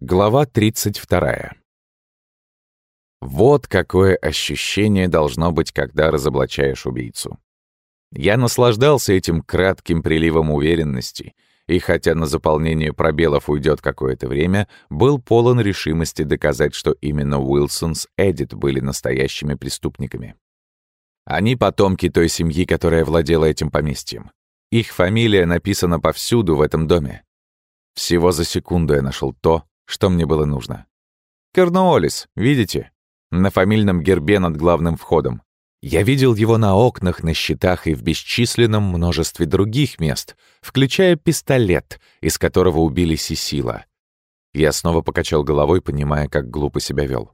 Глава 32. Вот какое ощущение должно быть, когда разоблачаешь убийцу. Я наслаждался этим кратким приливом уверенности, и хотя на заполнение пробелов уйдет какое-то время, был полон решимости доказать, что именно Уилсон с Эдит были настоящими преступниками. Они потомки той семьи, которая владела этим поместьем. Их фамилия написана повсюду в этом доме. Всего за секунду я нашел то, что мне было нужно. Корнуоллис, видите? На фамильном гербе над главным входом. Я видел его на окнах, на щитах и в бесчисленном множестве других мест, включая пистолет, из которого убили Сисила. Я снова покачал головой, понимая, как глупо себя вел.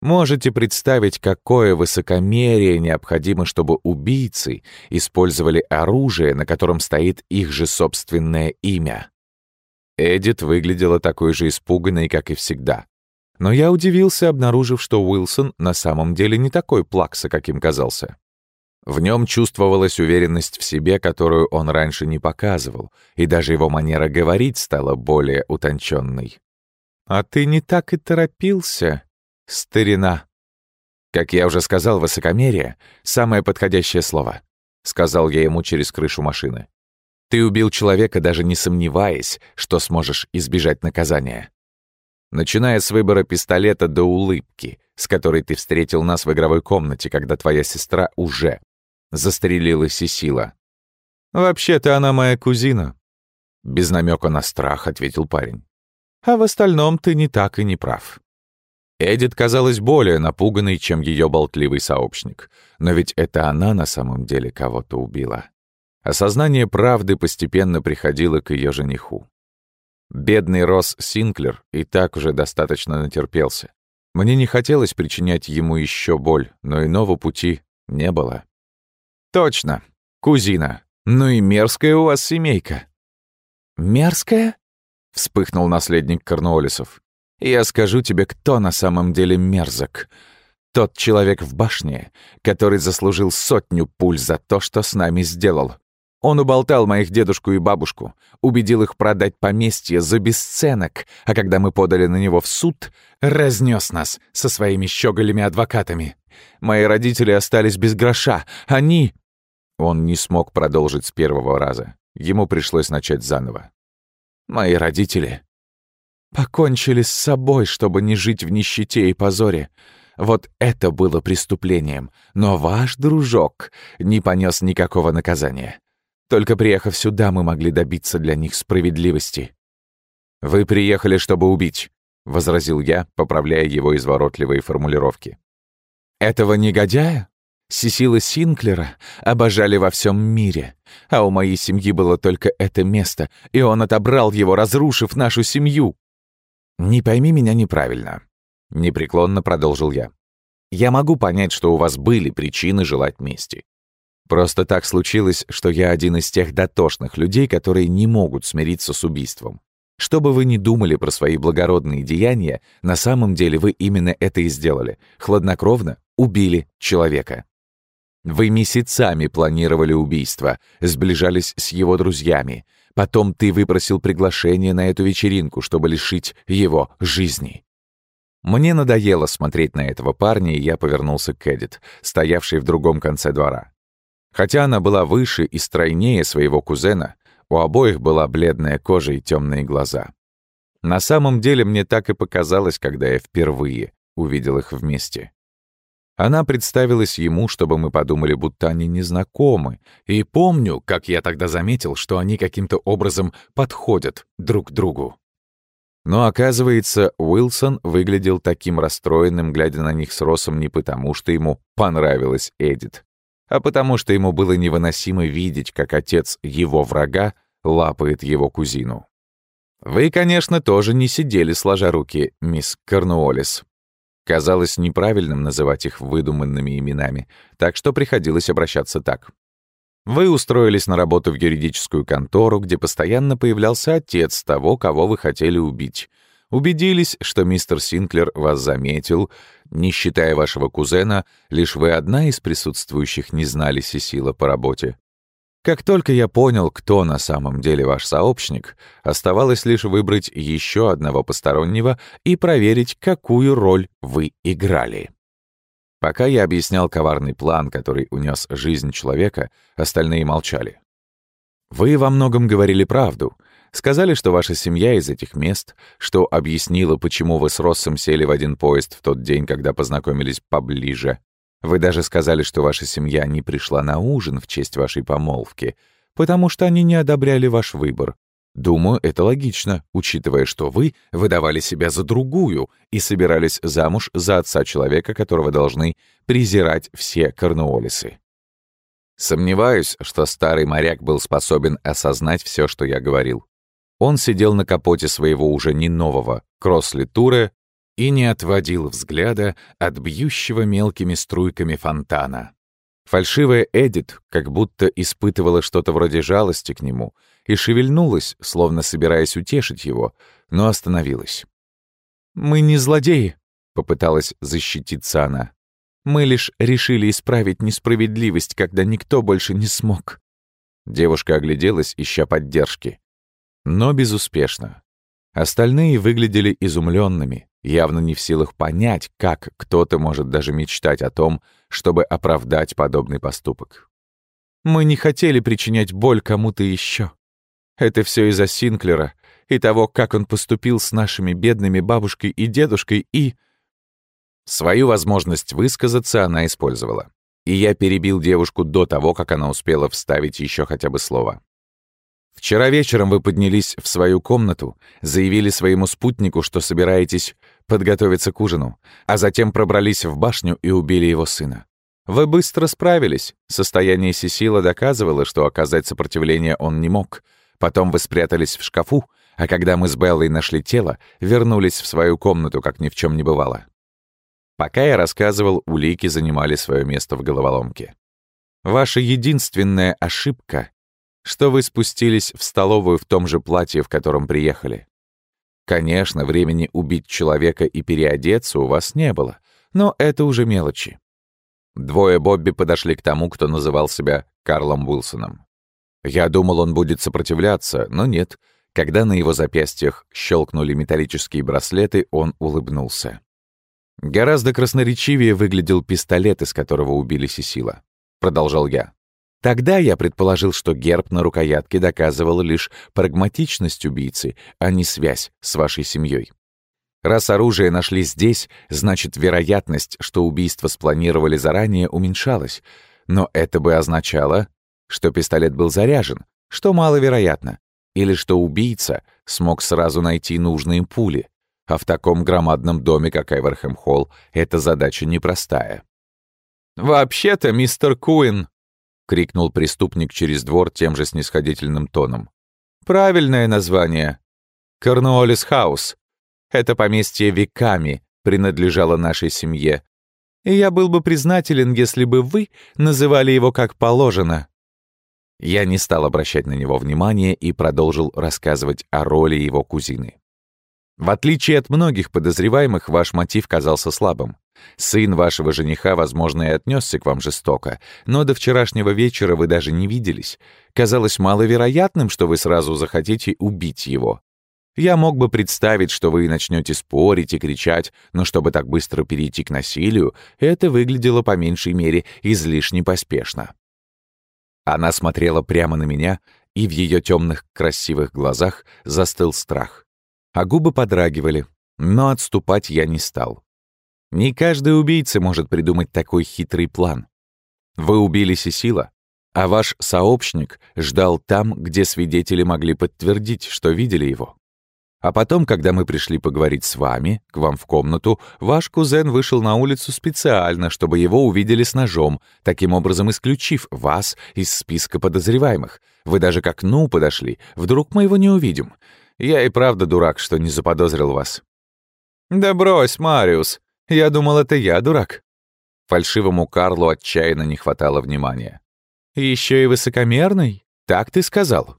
Можете представить, какое высокомерие необходимо, чтобы убийцы использовали оружие, на котором стоит их же собственное имя. Эдит выглядела такой же испуганной, как и всегда. Но я удивился, обнаружив, что Уилсон на самом деле не такой плакса, каким казался. В нем чувствовалась уверенность в себе, которую он раньше не показывал, и даже его манера говорить стала более утонченной. «А ты не так и торопился, старина». «Как я уже сказал, высокомерие — самое подходящее слово», — сказал я ему через крышу машины. Ты убил человека, даже не сомневаясь, что сможешь избежать наказания. Начиная с выбора пистолета до улыбки, с которой ты встретил нас в игровой комнате, когда твоя сестра уже застрелила Сесила. «Вообще-то она моя кузина», — без намека на страх ответил парень. «А в остальном ты не так и не прав». Эдит казалась более напуганной, чем ее болтливый сообщник. Но ведь это она на самом деле кого-то убила. Осознание правды постепенно приходило к ее жениху. Бедный Росс Синклер и так уже достаточно натерпелся. Мне не хотелось причинять ему еще боль, но иного пути не было. «Точно, кузина. Ну и мерзкая у вас семейка». «Мерзкая?» — вспыхнул наследник Корнуоллисов. «Я скажу тебе, кто на самом деле мерзок. Тот человек в башне, который заслужил сотню пуль за то, что с нами сделал. Он уболтал моих дедушку и бабушку, убедил их продать поместье за бесценок, а когда мы подали на него в суд, разнес нас со своими щеголями-адвокатами. Мои родители остались без гроша. Они...» Он не смог продолжить с первого раза. Ему пришлось начать заново. «Мои родители покончили с собой, чтобы не жить в нищете и позоре. Вот это было преступлением. Но ваш дружок не понес никакого наказания. Только приехав сюда, мы могли добиться для них справедливости. «Вы приехали, чтобы убить», — возразил я, поправляя его изворотливые формулировки. «Этого негодяя? Сесила Синклера обожали во всем мире, а у моей семьи было только это место, и он отобрал его, разрушив нашу семью». «Не пойми меня неправильно», — непреклонно продолжил я. «Я могу понять, что у вас были причины желать мести. Просто так случилось, что я один из тех дотошных людей, которые не могут смириться с убийством. Что бы вы ни думали про свои благородные деяния, на самом деле вы именно это и сделали. Хладнокровно убили человека. Вы месяцами планировали убийство, сближались с его друзьями. Потом ты выпросил приглашение на эту вечеринку, чтобы лишить его жизни. Мне надоело смотреть на этого парня, и я повернулся к Эдит, стоявшей в другом конце двора. Хотя она была выше и стройнее своего кузена, у обоих была бледная кожа и темные глаза. На самом деле мне так и показалось, когда я впервые увидел их вместе. Она представилась ему, чтобы мы подумали, будто они незнакомы, и помню, как я тогда заметил, что они каким-то образом подходят друг к другу. Но оказывается, Уилсон выглядел таким расстроенным, глядя на них с Росом не потому, что ему понравилась Эдит, а потому что ему было невыносимо видеть, как отец его врага лапает его кузину. Вы, конечно, тоже не сидели сложа руки, мисс Корнуоллес. Казалось неправильным называть их выдуманными именами, так что приходилось обращаться так. Вы устроились на работу в юридическую контору, где постоянно появлялся отец того, кого вы хотели убить, Убедились, что мистер Синклер вас заметил. Не считая вашего кузена, лишь вы одна из присутствующих не знали Сесила по работе. Как только я понял, кто на самом деле ваш сообщник, оставалось лишь выбрать еще одного постороннего и проверить, какую роль вы играли. Пока я объяснял коварный план, который унес жизнь человека, остальные молчали. Вы во многом говорили правду. Сказали, что ваша семья из этих мест, что объяснила, почему вы с Россом сели в один поезд в тот день, когда познакомились поближе. Вы даже сказали, что ваша семья не пришла на ужин в честь вашей помолвки, потому что они не одобряли ваш выбор. Думаю, это логично, учитывая, что вы выдавали себя за другую и собирались замуж за отца человека, которого должны презирать все корнуолисы. Сомневаюсь, что старый моряк был способен осознать все, что я говорил. Он сидел на капоте своего уже не нового кросс-литура и не отводил взгляда от бьющего мелкими струйками фонтана. Фальшивая Эдит как будто испытывала что-то вроде жалости к нему и шевельнулась, словно собираясь утешить его, но остановилась. «Мы не злодеи», — попыталась защититься она. Мы лишь решили исправить несправедливость, когда никто больше не смог». Девушка огляделась, ища поддержки. Но безуспешно. Остальные выглядели изумленными, явно не в силах понять, как кто-то может даже мечтать о том, чтобы оправдать подобный поступок. «Мы не хотели причинять боль кому-то еще. Это все из-за Синклера и того, как он поступил с нашими бедными бабушкой и дедушкой и...» Свою возможность высказаться она использовала. И я перебил девушку до того, как она успела вставить еще хотя бы слово. «Вчера вечером вы поднялись в свою комнату, заявили своему спутнику, что собираетесь подготовиться к ужину, а затем пробрались в башню и убили его сына. Вы быстро справились. Состояние Сесила доказывало, что оказать сопротивление он не мог. Потом вы спрятались в шкафу, а когда мы с Беллой нашли тело, вернулись в свою комнату, как ни в чем не бывало. Пока я рассказывал, улики занимали свое место в головоломке. Ваша единственная ошибка, что вы спустились в столовую в том же платье, в котором приехали. Конечно, времени убить человека и переодеться у вас не было, но это уже мелочи. Двое Бобби подошли к тому, кто называл себя Карлом Уилсоном. Я думал, он будет сопротивляться, но нет. Когда на его запястьях щелкнули металлические браслеты, он улыбнулся. Гораздо красноречивее выглядел пистолет, из которого убили Сесила. Продолжал я. Тогда я предположил, что герб на рукоятке доказывал лишь прагматичность убийцы, а не связь с вашей семьей. Раз оружие нашли здесь, значит, вероятность, что убийство спланировали заранее, уменьшалась. Но это бы означало, что пистолет был заряжен, что маловероятно, или что убийца смог сразу найти нужные пули, а в таком громадном доме, как Эверхэм-Холл, эта задача непростая. «Вообще-то, мистер Куин!» — крикнул преступник через двор тем же снисходительным тоном. «Правильное название. Корнуоллис Хаус. Это поместье веками принадлежало нашей семье. И я был бы признателен, если бы вы называли его как положено». Я не стал обращать на него внимания и продолжил рассказывать о роли его кузины. В отличие от многих подозреваемых, ваш мотив казался слабым. Сын вашего жениха, возможно, и отнесся к вам жестоко, но до вчерашнего вечера вы даже не виделись. Казалось маловероятным, что вы сразу захотите убить его. Я мог бы представить, что вы начнете спорить и кричать, но чтобы так быстро перейти к насилию, это выглядело по меньшей мере излишне поспешно. Она смотрела прямо на меня, и в ее темных красивых глазах застыл страх а губы подрагивали, но отступать я не стал. Не каждый убийца может придумать такой хитрый план. Вы убили Сесила, а ваш сообщник ждал там, где свидетели могли подтвердить, что видели его. А потом, когда мы пришли поговорить с вами, к вам в комнату, ваш кузен вышел на улицу специально, чтобы его увидели с ножом, таким образом исключив вас из списка подозреваемых. Вы даже к окну подошли, вдруг мы его не увидим. Я и правда дурак, что не заподозрил вас». «Да брось, Мариус. Я думал, это я дурак». Фальшивому Карлу отчаянно не хватало внимания. Еще и высокомерный? Так ты сказал?»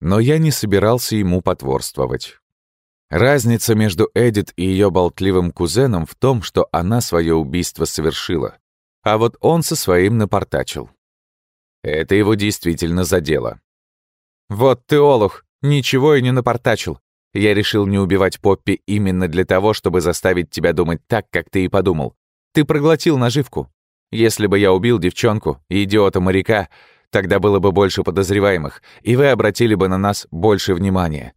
Но я не собирался ему потворствовать. Разница между Эдит и ее болтливым кузеном в том, что она свое убийство совершила, а вот он со своим напортачил. Это его действительно задело. «Вот ты, Олух, ничего и не напортачил. Я решил не убивать Поппи именно для того, чтобы заставить тебя думать так, как ты и подумал. Ты проглотил наживку. Если бы я убил девчонку, идиота-моряка, тогда было бы больше подозреваемых, и вы обратили бы на нас больше внимания.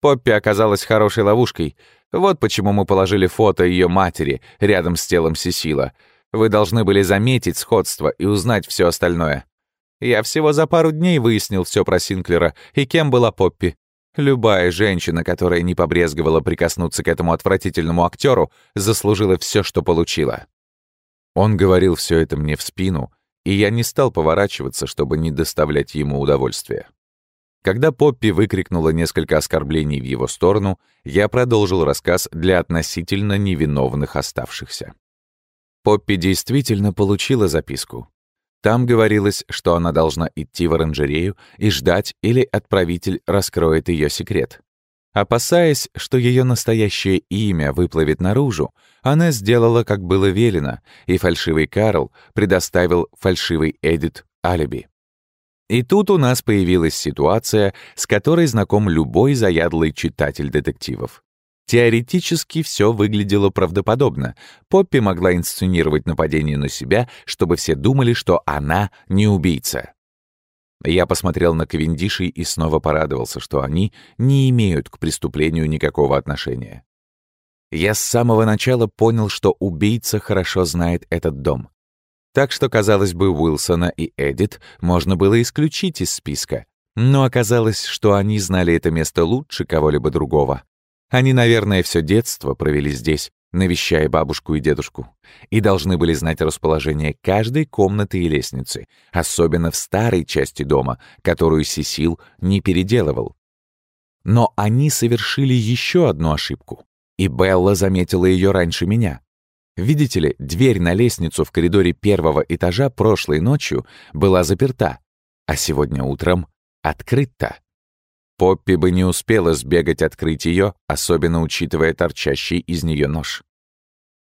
Поппи оказалась хорошей ловушкой. Вот почему мы положили фото ее матери рядом с телом Сесила. Вы должны были заметить сходство и узнать все остальное. Я всего за пару дней выяснил все про Синклера и кем была Поппи. Любая женщина, которая не побрезговала прикоснуться к этому отвратительному актеру, заслужила все, что получила. Он говорил все это мне в спину, и я не стал поворачиваться, чтобы не доставлять ему удовольствия. Когда Поппи выкрикнула несколько оскорблений в его сторону, я продолжил рассказ для относительно невиновных оставшихся. Поппи действительно получила записку. Там говорилось, что она должна идти в оранжерею и ждать, или отправитель раскроет ее секрет. Опасаясь, что ее настоящее имя выплывет наружу, она сделала, как было велено, и фальшивый Карл предоставил фальшивый Эдит алиби. И тут у нас появилась ситуация, с которой знаком любой заядлый читатель детективов. Теоретически все выглядело правдоподобно. Поппи могла инсценировать нападение на себя, чтобы все думали, что она не убийца. Я посмотрел на Кавендишей и снова порадовался, что они не имеют к преступлению никакого отношения. Я с самого начала понял, что убийца хорошо знает этот дом. Так что, казалось бы, Уилсона и Эдит можно было исключить из списка. Но оказалось, что они знали это место лучше кого-либо другого. Они, наверное, все детство провели здесь, навещая бабушку и дедушку, и должны были знать расположение каждой комнаты и лестницы, особенно в старой части дома, которую Сесил не переделывал. Но они совершили еще одну ошибку, и Белла заметила ее раньше меня. Видите ли, дверь на лестницу в коридоре первого этажа прошлой ночью была заперта, а сегодня утром открыта. Поппи бы не успела сбегать открыть ее, особенно учитывая торчащий из нее нож.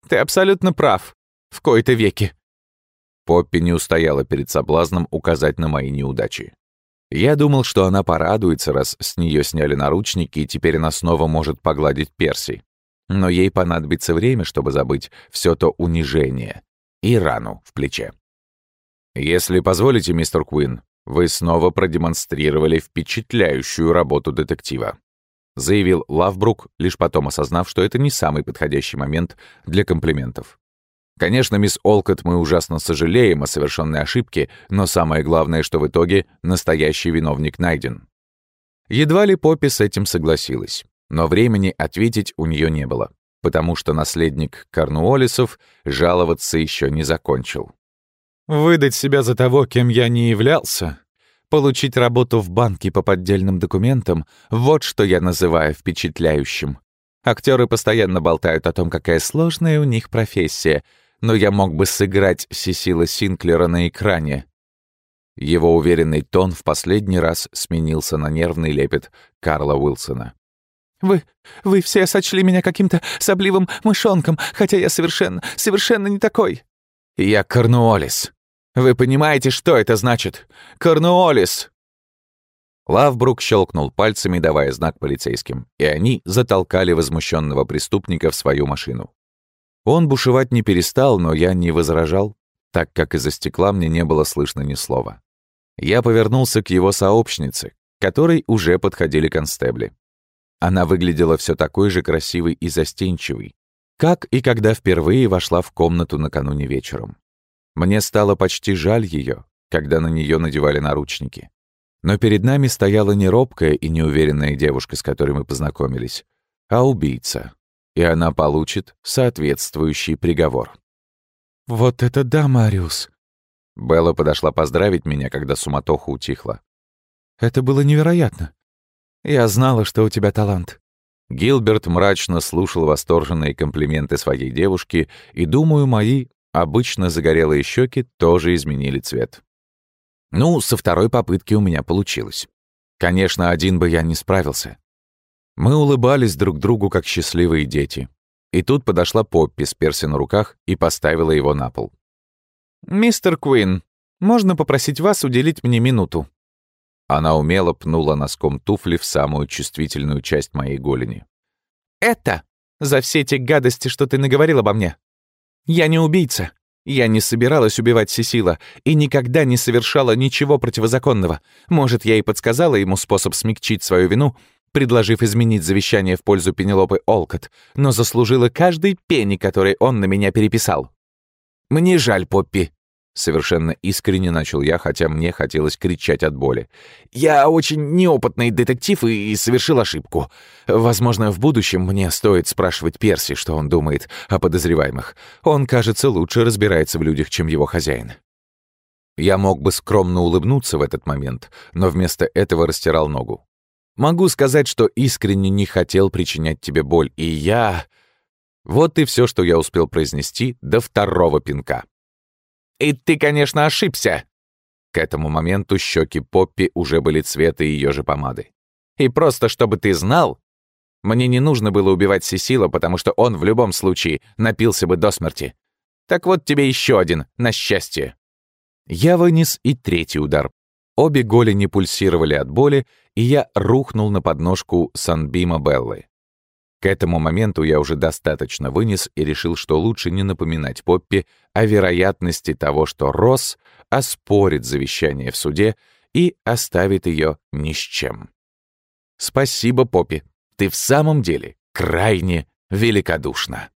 «Ты абсолютно прав. В кои-то веки». Поппи не устояла перед соблазном указать на мои неудачи. Я думал, что она порадуется, раз с нее сняли наручники, и теперь она снова может погладить Перси. Но ей понадобится время, чтобы забыть все то унижение и рану в плече. «Если позволите, мистер Куин, вы снова продемонстрировали впечатляющую работу детектива», заявил Лавбрук, лишь потом осознав, что это не самый подходящий момент для комплиментов. Конечно, мисс Олкот, мы ужасно сожалеем о совершенной ошибке, но самое главное, что в итоге настоящий виновник найден. Едва ли Поппи с этим согласилась, но времени ответить у нее не было, потому что наследник Корнуоллисов жаловаться еще не закончил. Выдать себя за того, кем я не являлся, получить работу в банке по поддельным документам — вот что я называю впечатляющим. Актеры постоянно болтают о том, какая сложная у них профессия, но я мог бы сыграть Сесила Синклера на экране. Его уверенный тон в последний раз сменился на нервный лепет Карла Уилсона. «Вы... вы все сочли меня каким-то сопливым мышонком, хотя я совершенно, совершенно не такой». «Я Корнуоллис», вы понимаете, что это значит? Корнуоллис!» Лавбрук щелкнул пальцами, давая знак полицейским, и они затолкали возмущенного преступника в свою машину. Он бушевать не перестал, но я не возражал, так как из-за стекла мне не было слышно ни слова. Я повернулся к его сообщнице, которой уже подходили констебли. Она выглядела все такой же красивой и застенчивой, как и когда впервые вошла в комнату накануне вечером. Мне стало почти жаль ее, когда на нее надевали наручники. Но перед нами стояла не робкая и неуверенная девушка, с которой мы познакомились, а убийца. И она получит соответствующий приговор. «Вот это да, Мариус!» Белла подошла поздравить меня, когда суматоха утихла. «Это было невероятно. Я знала, что у тебя талант». Гилберт мрачно слушал восторженные комплименты своей девушки, и, думаю, мои Обычно загорелые щеки тоже изменили цвет. Ну, со второй попытки у меня получилось. Конечно, один бы я не справился. Мы улыбались друг другу, как счастливые дети. И тут подошла Поппи с Перси на руках и поставила его на пол. «Мистер Куин, можно попросить вас уделить мне минуту?» Она умело пнула носком туфли в самую чувствительную часть моей голени. «Это за все те гадости, что ты наговорил обо мне. Я не убийца. Я не собиралась убивать Сесила и никогда не совершала ничего противозаконного. Может, я и подсказала ему способ смягчить свою вину, предложив изменить завещание в пользу Пенелопы Олкот, но заслужила каждый пенни, который он на меня переписал. «Мне жаль, Поппи», Совершенно искренне начал я, хотя мне хотелось кричать от боли. «Я очень неопытный детектив и совершил ошибку. Возможно, в будущем мне стоит спрашивать Перси, что он думает о подозреваемых. Он, кажется, лучше разбирается в людях, чем его хозяин». Я мог бы скромно улыбнуться в этот момент, но вместо этого растирал ногу. Могу сказать, что искренне не хотел причинять тебе боль, и я... Вот и все, что я успел произнести до второго пинка. И ты, конечно, ошибся!» К этому моменту щеки Поппи уже были цвета ее же помады. «И просто, чтобы ты знал, мне не нужно было убивать Сесила, потому что он в любом случае напился бы до смерти. Так вот тебе еще один, на счастье». Я вынес и третий удар. Обе голени пульсировали от боли, и я рухнул на подножку Санбима Беллы. К этому моменту я уже достаточно вынес и решил, что лучше не напоминать Поппи о вероятности того, что Росс оспорит завещание в суде и оставит ее ни с чем. «Спасибо, Поппи. Ты в самом деле крайне великодушна».